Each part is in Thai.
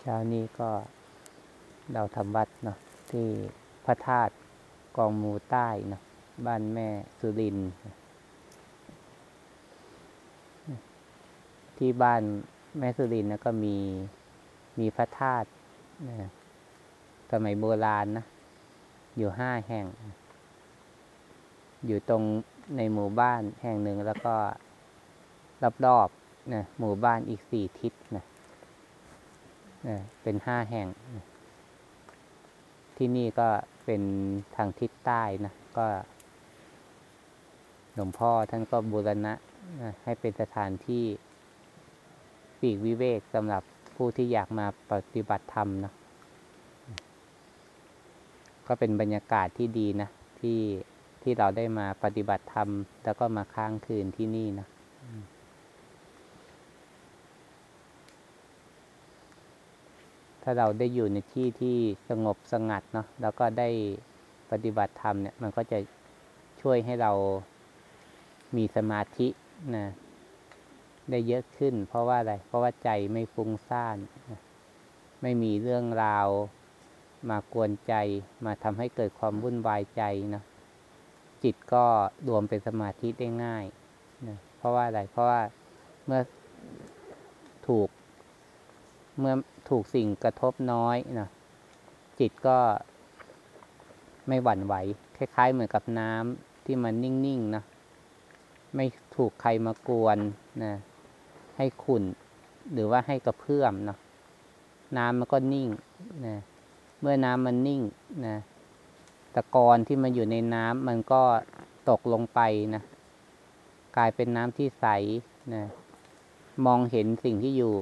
เช้านี้ก็เราทำวัดเนาะที่พระธาตุกองมูใต้เนาะบ้านแม่สุรินที่บ้านแม่สุรินนะก็มีมีพระธาตุนะสมัยโบราณนะอยู่ห้าแห่ง อยู่ตรงในหมู่บ้านแห่งหนึ่งแล้วก็รอบๆนะหมู่บ้านอีกสี่ทิศนะ เป็นห้าแห่ง ที่นี่ก็เป็นทางทิศใต้นะ ก็หลวงพ่อท่านก็บูรณะนะให้เป็นสถานที่ปีกวิเวกสำหรับผู้ที่อยากมาปฏิบัติธรรมนะก็เป็นบรรยากาศที่ดีนะ ที่ที่เราได้มาปฏิบัติธรรม แล้วก็มาค้างคืนที่นี่นะาเราได้อยู่ในที่ที่สงบสงัดเนาะแล้วก็ได้ปฏิบัติธรรมเนี่ย มันก็จะช่วยให้เรามีสมาธินะได้เยอะขึ้น เพราะว่าอะไร เพราะว่าใจไม่ฟุ้งซ่านนะไม่มีเรื่องราวมากวนใจ มาทำให้เกิดความวุ่นวายใจนะจิตก็รวมเป็นสมาธิได้ง่ายนะเพราะว่าอะไร เพราะว่าเมื่อถูก เมื่อถูกสิ่งกระทบน้อยนะจิตก็ไม่หวั่นไหว คล้าย ๆ เหมือนกับน้ำที่มันนิ่งๆนะไม่ถูกใครมากวนนะให้ขุ่นหรือว่าให้กระเพื่อมเนาะน้ำมันก็นิ่งนะเมื่อน้ำมันนิ่งนะตะกอนที่มันอยู่ในน้ำมันก็ตกลงไปนะกลายเป็นน้ำที่ใสนะมองเห็นสิ่งที่อยู่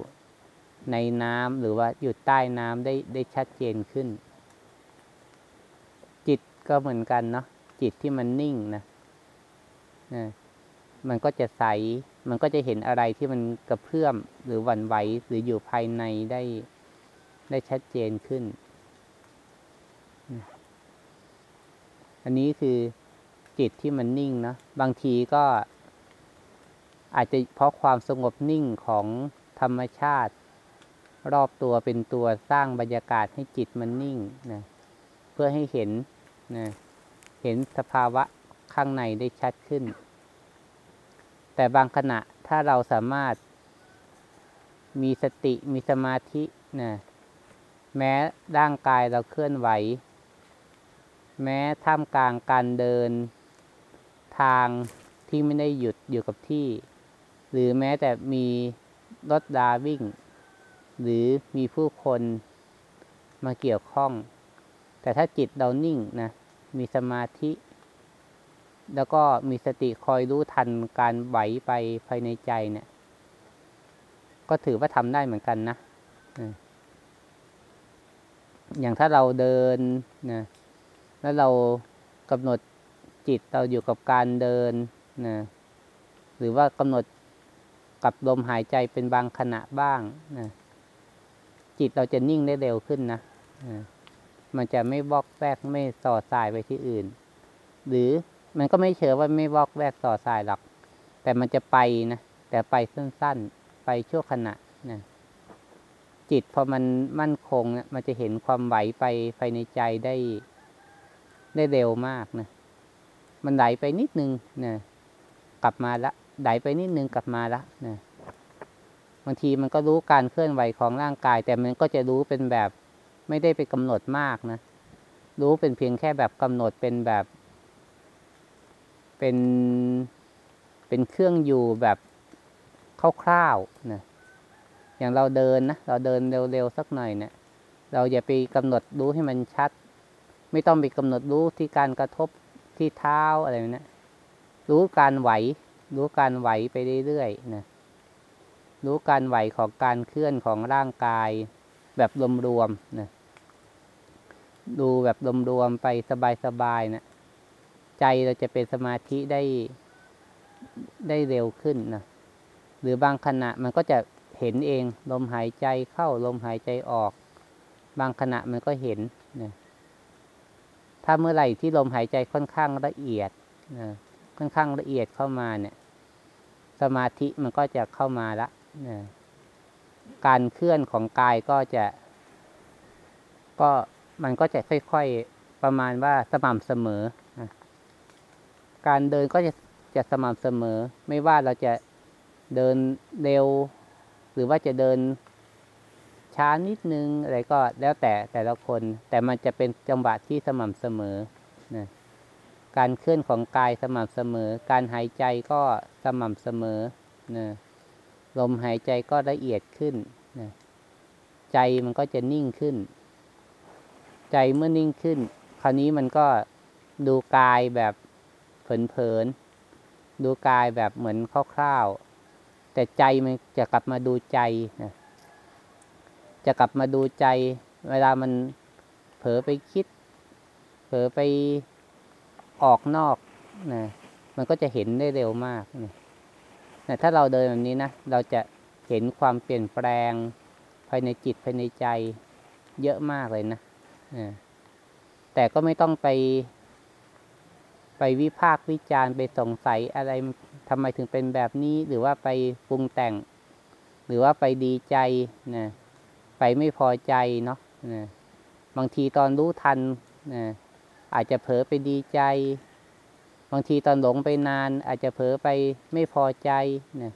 ในน้ำหรือว่าอยู่ใต้น้ำได้ได้ชัดเจนขึ้น จิตก็เหมือนกันเนาะจิตที่มันนิ่งนะนะมันก็จะใส มันก็จะเห็นอะไรที่มันกระเพื่อมหรือหวั่นไหวหรืออยู่ภายในได้ได้ชัดเจนขึ้น อันนี้คือจิตที่มันนิ่งนะบางทีก็อาจจะเพราะความสงบนิ่งของธรรมชาติ รอบตัวเป็นตัวสร้างบรรยากาศให้จิตมันนิ่งนะเพื่อให้เห็นนะเห็นสภาวะข้างในได้ชัดขึ้น แต่บางขณะถ้าเราสามารถมีสติมีสมาธินะแม้ร่างกายเราเคลื่อนไหว แม้ท่ามกลางการเดิน ทางที่ไม่ได้หยุดอยู่กับที่ หรือแม้แต่มีรถดาวิ่ง หรือมีผู้คนมาเกี่ยวข้อง แต่ถ้าจิตเรานิ่งนะ มีสมาธิ แล้วก็มีสติคอยรู้ทันการไหวไปภายในใจเนี่ย ก็ถือว่าทำได้เหมือนกันนะ อย่างถ้าเราเดินนะ แล้วเรากำหนดจิตเราอยู่กับการเดินนะ หรือว่ากำหนดกับลมหายใจเป็นบางขณะบ้างนะ จิตเราจะนิ่งได้เร็วขึ้นนะมันจะไม่บอกแวกไม่ส่อสายไปที่อื่น หรือมันก็ไม่เชื่อว่าไม่บอกแวกส่อสายหรอก แต่มันจะไปนะแต่ไปสั้นๆ ไปชั่วขณะนะจิตพอมันมั่นคงนะมันจะเห็นความไหวไปภายในใจได้ได้เร็วมากนะมันไหลไปนิดนึงนะกลับมาละไหลไปนิดนึงกลับมาละนะางทีมันก็รู้การเคลื่อนไหวของร่างกาย แต่มันก็จะรู้เป็นแบบไม่ได้ไปกำหนดมากนะ รู้เป็นเพียงแค่แบบกำหนดเป็นแบบ เป็นเป็นเครื่องอยู่แบบคร่าวๆนะอย่างเราเดินนะเราเดินเร็วๆสักหน่อยเนะี่ยเราอย่าไปกำหนดรู้ให้มันชัด ไม่ต้องไปกำหนดรู้ที่การกระทบที่เท้าอะไรนะรู้การไหว รู้การไหวไปเรื่อยๆนะ รู้การไหวของการเคลื่อนของร่างกาย แบบรวมๆนะดูแบบรวมๆไปสบายๆนะใจเราจะเป็นสมาธิได้ได้เร็วขึ้นนะหรือบางขณะมันก็จะเห็นเอง ลมหายใจเข้าลมหายใจออก บางขณะมันก็เห็นนะถ้าเมื่อไหร่ที่ลมหายใจค่อนข้างละเอียดนะค่อนข้างละเอียดเข้ามาเนี่ย สมาธิมันก็จะเข้ามาละนะ การเคลื่อนของกายก็จะ ก็มันก็จะค่อยๆประมาณว่าสม่ำเสมอนะการเดินก็จะจะสม่ำเสมอ ไม่ว่าเราจะเดินเร็ว หรือว่าจะเดินช้านิดนึงอะไรก็แล้วแต่แต่ละคน แต่มันจะเป็นจังหวะที่สม่ำเสมอนะการเคลื่อนของกายสม่ำเสมอ การหายใจก็สม่ำเสมอนะ ลมหายใจก็ละเอียดขึ้นนะใจมันก็จะนิ่งขึ้น ใจเมื่อนิ่งขึ้น คราวนี้มันก็ดูกายแบบเผลนๆดูกายแบบเหมือนคร่าวๆแต่ใจมันจะกลับมาดูใจนะจะกลับมาดูใจ เวลามันเผลอไปคิด เผลอไปออกนอกนะมันก็จะเห็นได้เร็วมากนะ นะถ้าเราเดินแบบนี้นะ เราจะเห็นความเปลี่ยนแปลงภายในจิตภายในใจเยอะมากเลยนะนะแต่ก็ไม่ต้องไป ไปวิพากษ์วิจารณ์ไปสงสัยอะไรทำไมถึงเป็นแบบนี้ หรือว่าไปปรุงแต่ง หรือว่าไปดีใจนะไปไม่พอใจเนาะนะบางทีตอนรู้ทันนะอาจจะเผลอไปดีใจ บางทีตอนหลงไปนาน อาจจะเผลอไปไม่พอใจนะ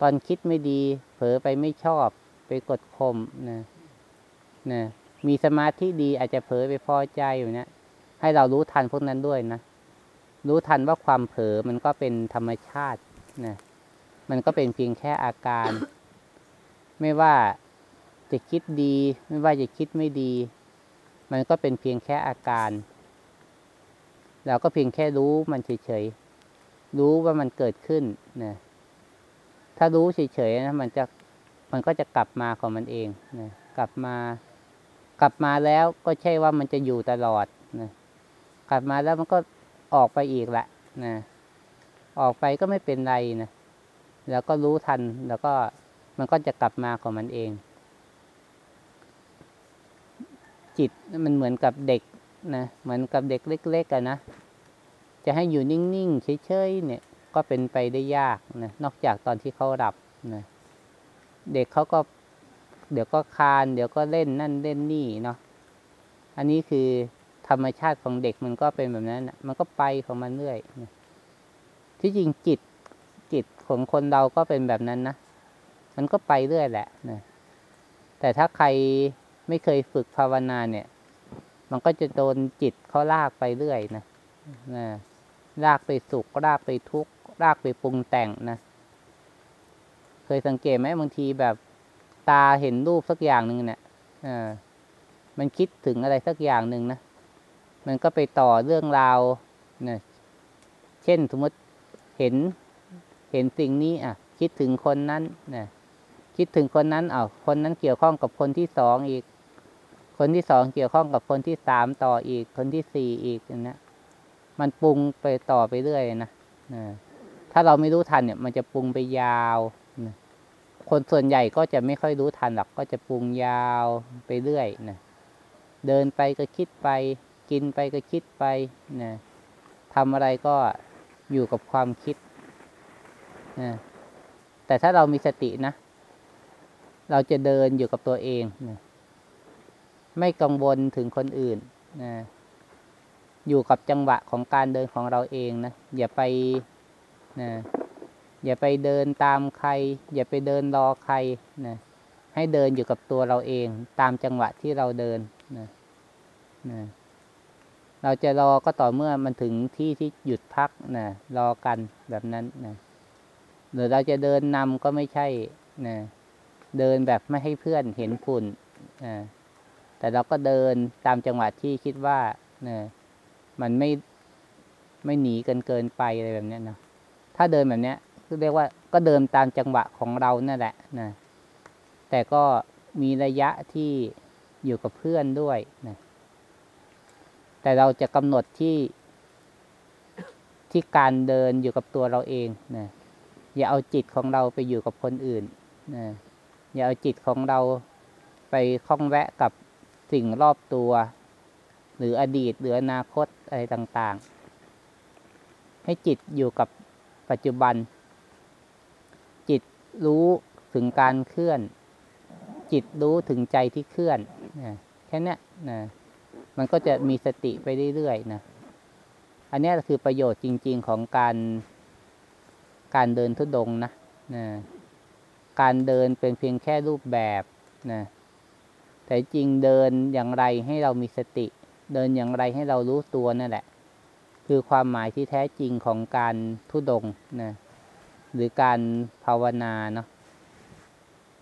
ตอนคิดไม่ดี เผลอไปไม่ชอบ ไปกดข่มนะนะมีสมาธิดีอาจจะเผลอไปพอใจอยู่เนะให้เรารู้ทันพวกนั้นด้วยนะรู้ทันว่าความเผลอมันก็เป็นธรรมชาตินะมันก็เป็นเพียงแค่อาการ ไม่ว่าจะคิดดี ไม่ว่าจะคิดไม่ดี มันก็เป็นเพียงแค่อาการ เราก็เพียงแค่รู้มันเฉยๆ รู้ว่ามันเกิดขึ้นนะถ้ารู้เฉยๆนะมันจะมันก็จะกลับมาของมันเองนะกลับมา กลับมาแล้วก็ใช่ว่ามันจะอยู่ตลอดนะกลับมาแล้วมันก็ออกไปอีกแหละนะออกไปก็ไม่เป็นไรนะแล้วก็รู้ทันแล้วก็มันก็จะกลับมาของมันเอง จิตมันเหมือนกับเด็ก นะเหมือนกับเด็กเล็กๆกันนะ จะให้อยู่นิ่งๆเฉยๆเนี่ย ก็เป็นไปได้ยากนะนอกจากตอนที่เขาหลับนะเด็กเขาก็ เดี๋ยวก็คาน เดี๋ยวก็เล่นนั่นเล่นนี่เนาะอันนี้คือธรรมชาติของเด็กมันก็เป็นแบบนั้นนะมันก็ไปของมันเรื่อยนะที่จริงจิตจิตของคนเราก็เป็นแบบนั้นนะมันก็ไปเรื่อยแหละนะแต่ถ้าใครไม่เคยฝึกภาวนาเนี่ย มันก็จะโดนจิตเขาลากไปเรื่อยนะนะลากไปสุขลากไปทุกข์ลากไปปรุงแต่งนะเคยสังเกตไหมบางทีแบบตาเห็นรูปสักอย่างหนึ่งเนี่ยอ่ามันคิดถึงอะไรสักอย่างหนึ่งนะมันก็ไปต่อเรื่องราวนะเช่นสมมติเห็นเห็นสิ่งนี้ อะ คิดถึงคนนั้นนะคิดถึงคนนั้นอ้าคนนั้นเกี่ยวข้องกับคนที่สองอีก คนที่สองเกี่ยวข้องกับคนที่สามต่ออีก คนที่สี่อีกนะมันปรุงไปต่อไปเรื่อยนะถ้าเราไม่รู้ทันเนี่ย มันจะปรุงไปยาวนะคนส่วนใหญ่ก็จะไม่ค่อยรู้ทันหรอกก็จะปรุงยาวไปเรื่อยนะเดินไปก็คิดไป กินไปก็คิดไปนะทำอะไรก็อยู่กับความคิดนะแต่ถ้าเรามีสตินะ เราจะเดินอยู่กับตัวเองนะ ไม่กังวลถึงคนอื่นนะอยู่กับจังหวะของการเดินของเราเองนะอย่าไปนะอย่าไปเดินตามใคร อย่าไปเดินรอใครนะให้เดินอยู่กับตัวเราเอง ตามจังหวะที่เราเดินนะนะเราจะรอก็ต่อเมื่อมันถึงที่ที่หยุดพักนะรอกันแบบนั้นนะหรือเราจะเดินนำก็ไม่ใช่นะเดินแบบไม่ให้เพื่อนเห็นฝุ่นนะ แต่เราก็เดินตามจังหวะที่คิดว่าเนะมันไม่ไม่หนีกันเกินไปอะไรแบบนี้เนาะถ้าเดินแบบนี้ก็เรียกว่าก็เดินตามจังหวะของเรานั่นแหละนะแต่ก็มีระยะที่อยู่กับเพื่อนด้วยนะแต่เราจะกำหนดที่ที่การเดินอยู่กับตัวเราเองนะอย่าเอาจิตของเราไปอยู่กับคนอื่นนะอย่าเอาจิตของเราไปคล้องแวะกับ สิ่งรอบตัว หรืออดีตหรืออนาคตอะไรต่างๆ ให้จิตอยู่กับปัจจุบัน จิตรู้ถึงการเคลื่อน จิตรู้ถึงใจที่เคลื่อนนะแค่นี้นะมันก็จะมีสติไปเรื่อยๆนะอันนี้คือประโยชน์จริง ๆของการการเดินทุดงนะนะการเดินเป็นเพียงแค่รูปแบบนะ แต่จริงเดินอย่างไรให้เรามีสติ เดินอย่างไรให้เรารู้ตัวนั่นแหละ คือความหมายที่แท้จริงของการทุดงนะหรือการภาวนาเนาะ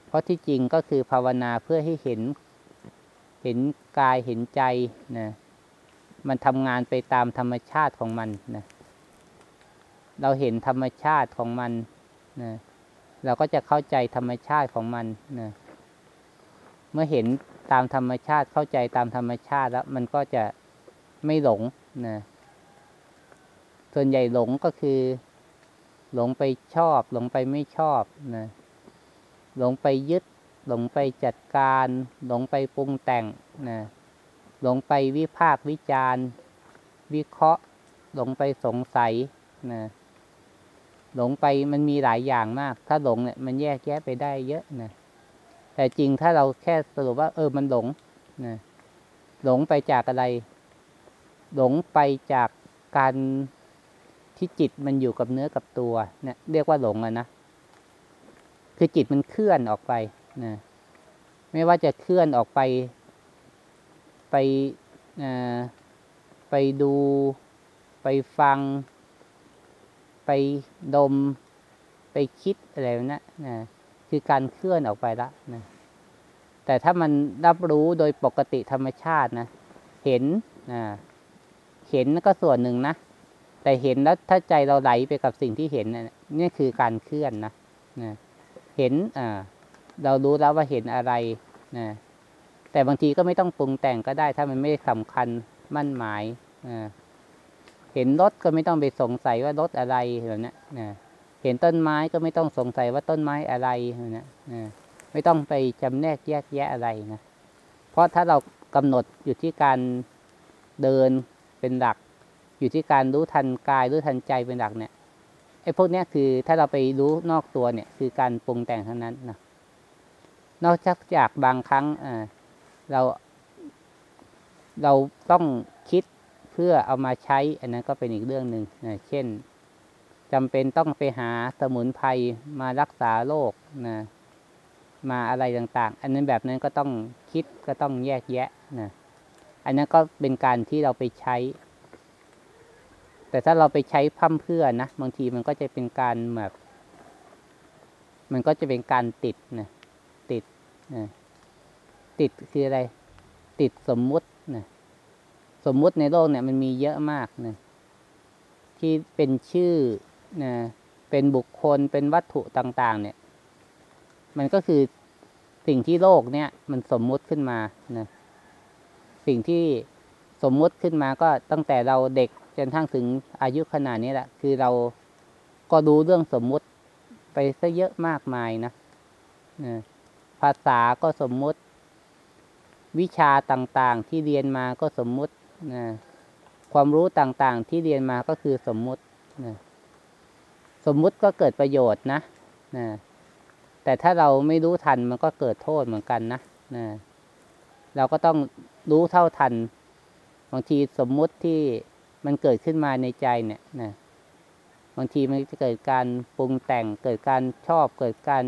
เพราะที่จริงก็คือภาวนาเพื่อให้เห็น เห็นกายเห็นใจนะมันทำงานไปตามธรรมชาติของมันนะเราเห็นธรรมชาติของมันนะเราก็จะเข้าใจธรรมชาติของมันนะเมื่อเห็น ตามธรรมชาติเข้าใจตามธรรมชาติแล้ว มันก็จะไม่หลงนะส่วนใหญ่หลงก็คือ หลงไปชอบ หลงไปไม่ชอบนะหลงไปยึด หลงไปจัดการ หลงไปปรุงแต่งนะหลงไปวิพากษ์วิจารณ์ วิเคราะห์ หลงไปสงสัยนะหลงไปมันมีหลายอย่างมาก ถ้าหลงเนี่ยมันแยกแยะไปได้เยอะนะ แต่จริงถ้าเราแค่สรุปว่า เออมันหลงนะหลงไปจากอะไร หลงไปจากการที่จิตมันอยู่กับเนื้อกับตัวเนี่ยเรียกว่าหลงอะนะคือจิตมันเคลื่อนออกไปนะไม่ว่าจะเคลื่อนออกไป ไปไปดูไปฟัง ไปดม ไปคิดอะไรนะนะคือการเคลื่อนออกไปละนะ แต่ถ้ามันรับรู้โดยปกติธรรมชาตินะ เห็นนะเห็นก็ส่วนหนึ่งนะ แต่เห็นแล้วถ้าใจเราไหลไปกับสิ่งที่เห็นนี่คือการเคลื่อนนะนะเห็นอ่าเรารู้แล้วว่าเห็นอะไรนะแต่บางทีก็ไม่ต้องปรุงแต่งก็ได้ ถ้ามันไม่สำคัญมั่นหมายนะเห็นรถก็ไม่ต้องไปสงสัยว่ารถอะไรแบบนี้นะเห็นต้นไม้ก็ไม่ต้องสงสัยว่าต้นไม้อะไรแบบนี้นะ ไม่ต้องไปจำแนกแยกแยะอะไรนะ เพราะถ้าเรากำหนดอยู่ที่การเดินเป็นหลัก อยู่ที่การรู้ทันกายรู้ทันใจเป็นหลักเนี่ยไอ้พวกนี้คือถ้าเราไปรู้นอกตัวเนี่ย คือการปรุงแต่งทั้งนั้นนะนอกจากจากบางครั้งเรา เราต้องคิดเพื่อเอามาใช้ อันนั้นก็เป็นอีกเรื่องหนึ่งนะเช่นจำเป็นต้องไปหาสมุนไพรมารักษาโรคนะ มาอะไรต่างๆ อันนั้นแบบนั้นก็ต้องคิดก็ต้องแยกแยะนะอันนั้นก็เป็นการที่เราไปใช้ แต่ถ้าเราไปใช้พั่มเพื่อนะบางทีมันก็จะเป็นการแบบ มันก็จะเป็นการติดนะติดนะติดคืออะไร ติดสมมุตินะสมมุติในโลกเนี่ยมันมีเยอะมากนะที่เป็นชื่อนะเป็นบุคคลเป็นวัตถุต่าง ๆ เนี่ย มันก็คือสิ่งที่โลกเนี่ย มันสมมุติขึ้นมานะสิ่งที่สมมุติขึ้นมาก็ตั้งแต่เราเด็กจนทั้งถึงอายุขนาดนี้แหละ คือเราก็รู้เรื่องสมมุติไปซะเยอะมากมายนะนะภาษาก็สมมุติ วิชาต่างๆ ที่เรียนมาก็สมมุตินะความรู้ต่างๆ ที่เรียนมาก็คือสมมุตินะสมมุติก็เกิดประโยชน์นะนะ แต่ถ้าเราไม่รู้ทันมันก็เกิดโทษเหมือนกันนะนะเราก็ต้องรู้เท่าทัน บางทีสมมุติที่มันเกิดขึ้นมาในใจเนี่ยนะบางทีมันจะเกิดการปรุงแต่ง เกิดการชอบ เกิดการ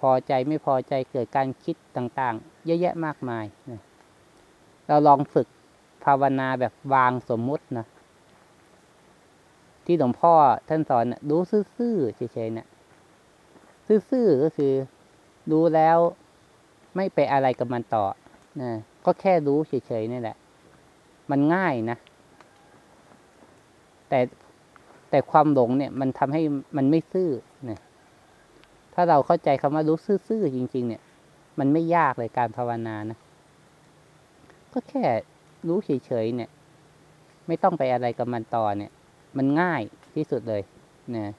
พอใจไม่พอใจ เกิดการคิดต่าง ๆ เยอะแยะมากมายนะเราลองฝึกภาวนาแบบวางสมมุตินะที่หลวงพ่อท่านสอนนะรู้ซื่อๆเฉยๆเนะ ซื่อๆก็คือ รู้แล้วไม่ไปอะไรกับมันต่อนะก็แค่รู้เฉยๆนี่แหละ มันง่ายนะ แต่แต่ความหลงเนี่ย มันทำให้มันไม่ซื่อนะถ้าเราเข้าใจคำว่ารู้ซื่อๆจริง ๆ เนี่ย มันไม่ยากเลยการภาวนานะก็แค่รู้เฉยๆเนี่ย ไม่ต้องไปอะไรกับมันต่อเนี่ย มันง่ายที่สุดเลยนะ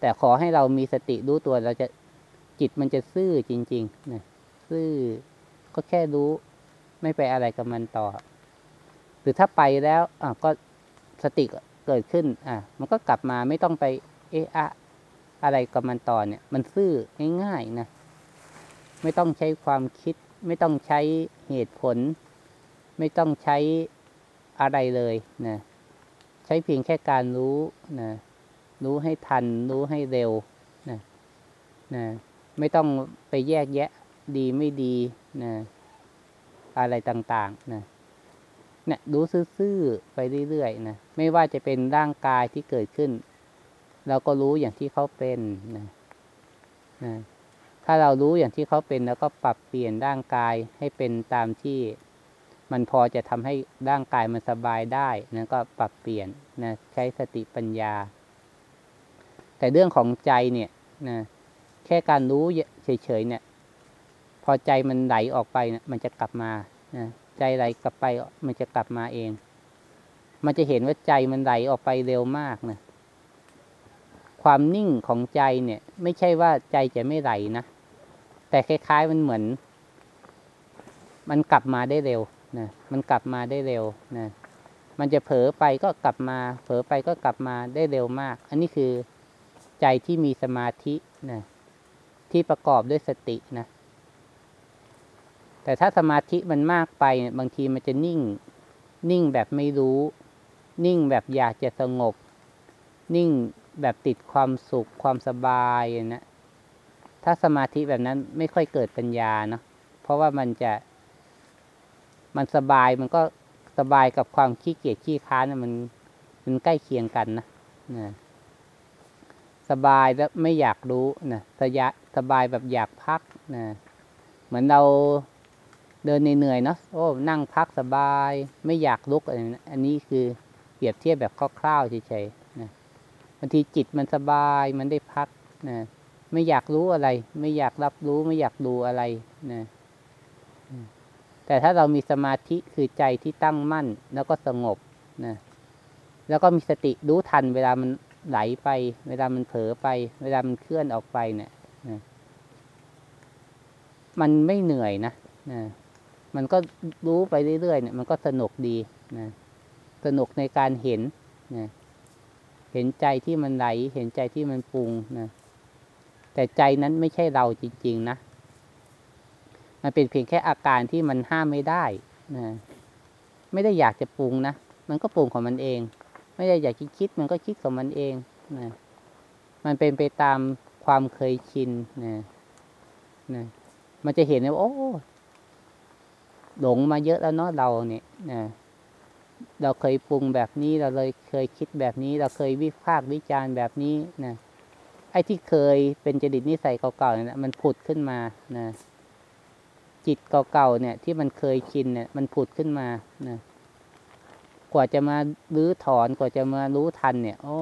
แต่ขอให้เรามีสติรู้ตัวเราจะจิตมันจะซื่อจริงๆนะซื่อก็แค่รู้ไม่ไปอะไรกับมันต่อ หรือถ้าไปแล้วอะก็สติเกิดขึ้น อะ มันก็กลับมาไม่ต้องไปเอะอะอะไรกับมันต่อเนี่ย มันซื่อง่ายๆนะไม่ต้องใช้ความคิด ไม่ต้องใช้เหตุผล ไม่ต้องใช้อะไรเลยนะใช้เพียงแค่การรู้นะ รู้ให้ทัน รู้ให้เร็วนะนะไม่ต้องไปแยกแยะดีไม่ดีนะอะไรต่างๆนะเนี่ยรู้ซื่อๆไปเรื่อยๆนะไม่ว่าจะเป็นร่างกายที่เกิดขึ้น เราก็รู้อย่างที่เขาเป็นนะนะถ้าเรารู้อย่างที่เขาเป็นแล้วก็ปรับเปลี่ยนร่างกายให้เป็นตามที่มันพอจะทำให้ร่างกายมันสบายได้นะก็ปรับเปลี่ยนนะใช้สติปัญญา แต่เรื่องของใจเนี่ยนะแค่การรู้เฉยๆเนี่ย พอใจมันไหลออกไปนะมันจะกลับมานะใจไหลกลับไปมันจะกลับมาเอง มันจะเห็นว่าใจมันไหลออกไปเร็วมากนะความนิ่งของใจเนี่ย ไม่ใช่ว่าใจจะไม่ไหลนะแต่คล้ายๆมันเหมือน มันกลับมาได้เร็วนะมันกลับมาได้เร็วนะมันจะเผลอไปก็กลับมา เผลอไปก็กลับมาได้เร็วมาก อันนี้คือ ใจที่มีสมาธินะที่ประกอบด้วยสตินะ แต่ถ้าสมาธิมันมากไปเนี่ยบางทีมันจะนิ่ง นิ่งแบบไม่รู้ นิ่งแบบอยากจะสงบ นิ่งแบบติดความสุขความสบายนะถ้าสมาธิแบบนั้นไม่ค่อยเกิดปัญญาเนาะเพราะว่ามันจะมันสบายมันก็สบายกับความขี้เกียจขี้ค้านนะมันมันใกล้เคียงกันนะนะ สบายแล้วไม่อยากรู้นะสยะสบายแบบอยากพักนะเหมือนเราเดินเหนื่อยๆเนาะโอ้นั่งพักสบาย ไม่อยากลุกอะไรนะอันนี้คือเปรียบเทียบแบบคร่าวๆเฉยๆนะบางทีจิตมันสบายมันได้พักนะไม่อยากรู้อะไร ไม่อยากรับรู้ไม่อยากดูอะไรนะแต่ถ้าเรามีสมาธิคือใจที่ตั้งมั่น แล้วก็สงบนะแล้วก็มีสติรู้ทันเวลามัน ไหลไป เวลามันเผลอไป เวลามันเคลื่อนออกไปเนี่ยนะมันไม่เหนื่อยนะนะมันก็รู้ไปเรื่อยๆเนี่ย มันก็สนุกดีนะสนุกในการเห็นนะเห็นใจที่มันไหล เห็นใจที่มันปรุงนะแต่ใจนั้นไม่ใช่เราจริง ๆ นะ มันเป็นเพียงแค่อาการที่มันห้ามไม่ได้นะไม่ได้อยากจะปรุงนะ มันก็ปรุงของมันเอง ไม่ได้อยากคิดมันก็คิดของมันเองนะมันเป็นไปตามความเคยชินนะนะมันจะเห็นว่าโอ้หลงมาเยอะแล้วเนาะเราเนี่ยนะเราเคยปรุงแบบนี้เราเลยเคยคิดแบบนี้ เราเคยวิพากษ์วิจารณ์แบบนี้นะไอ้ที่เคยเป็นจริตนิสัยเก่าๆเนี่ยมันผุดขึ้นมานะจิตเก่าๆเนี่ย ที่มันเคยชินเนี่ย มันผุดขึ้นมานะ กว่าจะมารื้อถอนกว่าจะมารู้ทันเนี่ย โอ้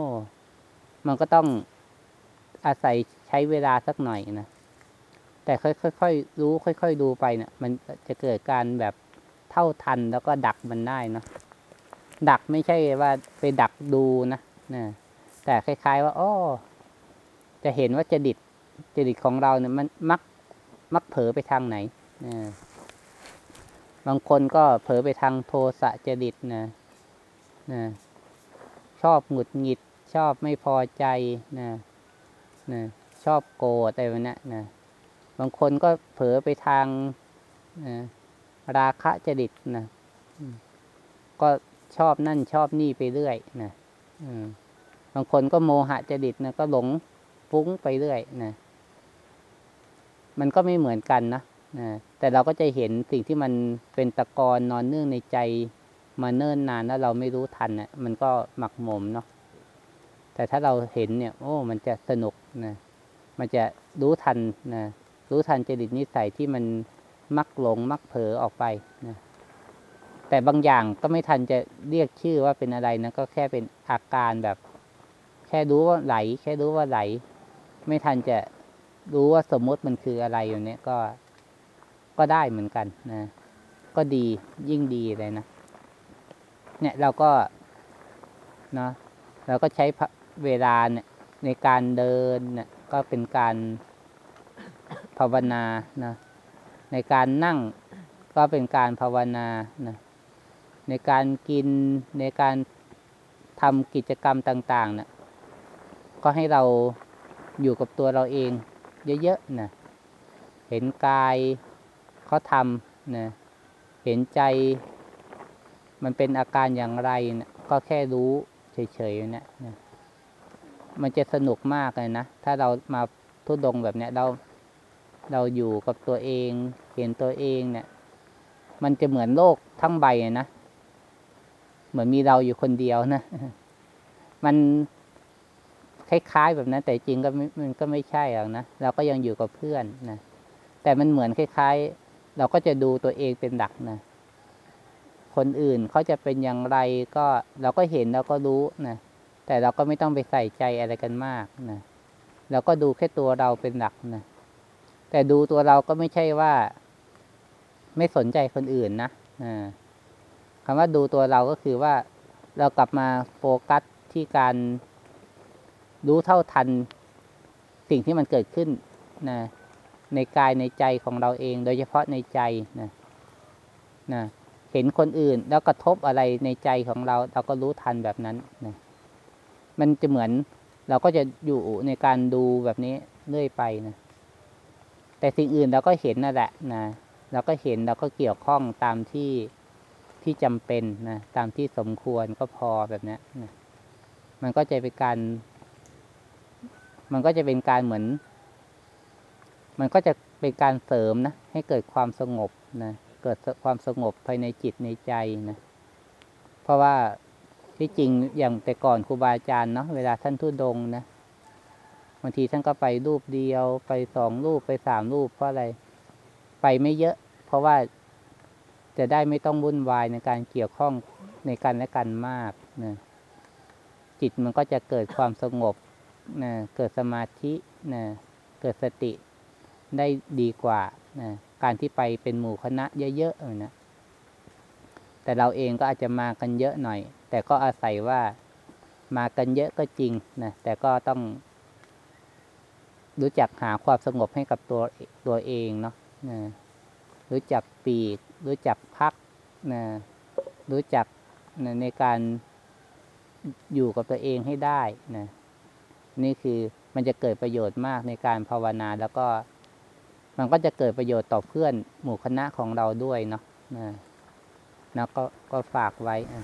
มันก็ต้องอาศัยใช้เวลาสักหน่อยนะแต่ค่อยๆรู้ ค่อย ๆ ดูไปเนี่ย มันจะเกิดการแบบเท่าทันแล้วก็ดักมันได้นะดักไม่ใช่ว่าไปดักดูนะนะแต่คล้าย ๆ ว่าอ้อจะเห็นว่าจดิตจดิตของเราเนี่ยมันมักมักเผลอไปทางไหนนะบางคนก็เผลอไปทางโทสะจดิตนะ นะชอบหงุดหงิด ชอบไม่พอใจนะนะชอบโกรธอะไรแบบนี้นะบางคนก็เผลอไปทางนะราคะจดิตนะก็ชอบนั่นชอบนี่ไปเรื่อยนะบางคนก็โมหะจดิตนะก็หลงฟุ้งไปเรื่อยนะมันก็ไม่เหมือนกันนะนะแต่เราก็จะเห็นสิ่งที่มันเป็นตะกอนนอนเนื่องในใจ มาเนิ่นนานแล้วเราไม่รู้ทันเนะ่ะมันก็หมักหมมเนาะแต่ถ้าเราเห็นเนี่ย โอ้ มันจะสนุกนะมันจะรู้ทันนะรู้ทันจริตนิสัยที่มันมักหลงมักเผลอออกไปนะแต่บางอย่างก็ไม่ทันจะเรียกชื่อว่าเป็นอะไรนะก็แค่เป็นอาการแบบ แค่รู้ว่าไหล แค่รู้ว่าไหล ไม่ทันจะรู้ว่าสมมติมันคืออะไรอยู่เนี้ยก็ก็ได้เหมือนกันนะก็ดียิ่งดีเลยนะ เนี่ยเราก็เนาะเราก็ใช้เวลาเนี่ยในการเดินเนี่ยก็เป็นการภาวนานะในการนั่งก็เป็นการภาวนานะในการกินในการทำกิจกรรมต่างๆเนะี่ยก็ให้เราอยู่กับตัวเราเอง เยอะๆนะเห็นกายเขาทำนะเห็นใจ มันเป็นอาการอย่างไรนะก็แค่รู้เฉยๆนะนะมันจะสนุกมากเลยนะ ถ้าเรามาทุดงแบบเนี้ยเราเราอยู่กับตัวเอง เห็นตัวเองเนี่ย มันจะเหมือนโลกทั้งใบนะ เหมือนมีเราอยู่คนเดียวนะ มันคล้ายๆแบบนั้น แต่จริงก็ม่มันก็ไม่ใช่หรอกนะ เราก็ยังอยู่กับเพื่อนนะ แต่มันเหมือนคล้าย ๆ เราก็จะดูตัวเองเป็นหลักนะ คนอื่นเขาจะเป็นอย่างไรก็เราก็เห็นเราก็รู้นะแต่เราก็ไม่ต้องไปใส่ใจอะไรกันมากนะเราก็ดูแค่ตัวเราเป็นหลักนะแต่ดูตัวเราก็ไม่ใช่ว่า ไม่สนใจคนอื่นนะอ่าคำว่าดูตัวเราก็คือว่าเรากลับมาโฟกัสที่การรู้เท่าทันสิ่งที่มันเกิดขึ้นนะในกายในใจของเราเอง โดยเฉพาะในใจนะนะ เห็นคนอื่น แล้วกระทบอะไรในใจของเรา เราก็รู้ทันแบบนั้นนะมันจะเหมือนเราก็จะอยู่ในการดูแบบนี้เรื่อยไปนะแต่สิ่งอื่นเราก็เห็นนั่นแหละนะเราก็เห็นเราก็เกี่ยวข้องตามที่ที่จำเป็นนะตามที่สมควรก็พอแบบนี้นะมันก็จะเป็นการ มันก็จะเป็นการเหมือน มันก็จะเป็นการเสริมนะให้เกิดความสงบนะ เกิดความสงบภายในจิตในใจนะ เพราะว่าที่จริงอย่างแต่ก่อนครูบาอาจารย์เนาะเวลาท่านทุดงนะบางทีท่านก็ไปรูปเดียว ไปสองรูปไปสามรูปเพราะอะไร ไปไม่เยอะ เพราะว่าจะได้ไม่ต้องวุ่นวายในการเกี่ยวข้องในกันและกันมากนะจิตมันก็จะเกิดความสงบนะเกิดสมาธินะเกิดสติได้ดีกว่านะ การที่ไปเป็นหมู่คณะเยอะๆนะแต่เราเองก็อาจจะมากันเยอะหน่อย แต่ก็อาศัยว่ามากันเยอะก็จริงนะแต่ก็ต้อง รู้จักหาความสงบให้กับตัวตัวเองเนาะนะรู้จักปีก รู้จักพักนะรู้จักนะในการอยู่กับตัวเองให้ได้นะนี่คือมันจะเกิดประโยชน์มากในการภาวนาแล้วก็ มันก็จะเกิดประโยชน์ต่อเพื่อนหมู่คณะของเราด้วยเนาะนะนะก็ก็ฝากไว้อ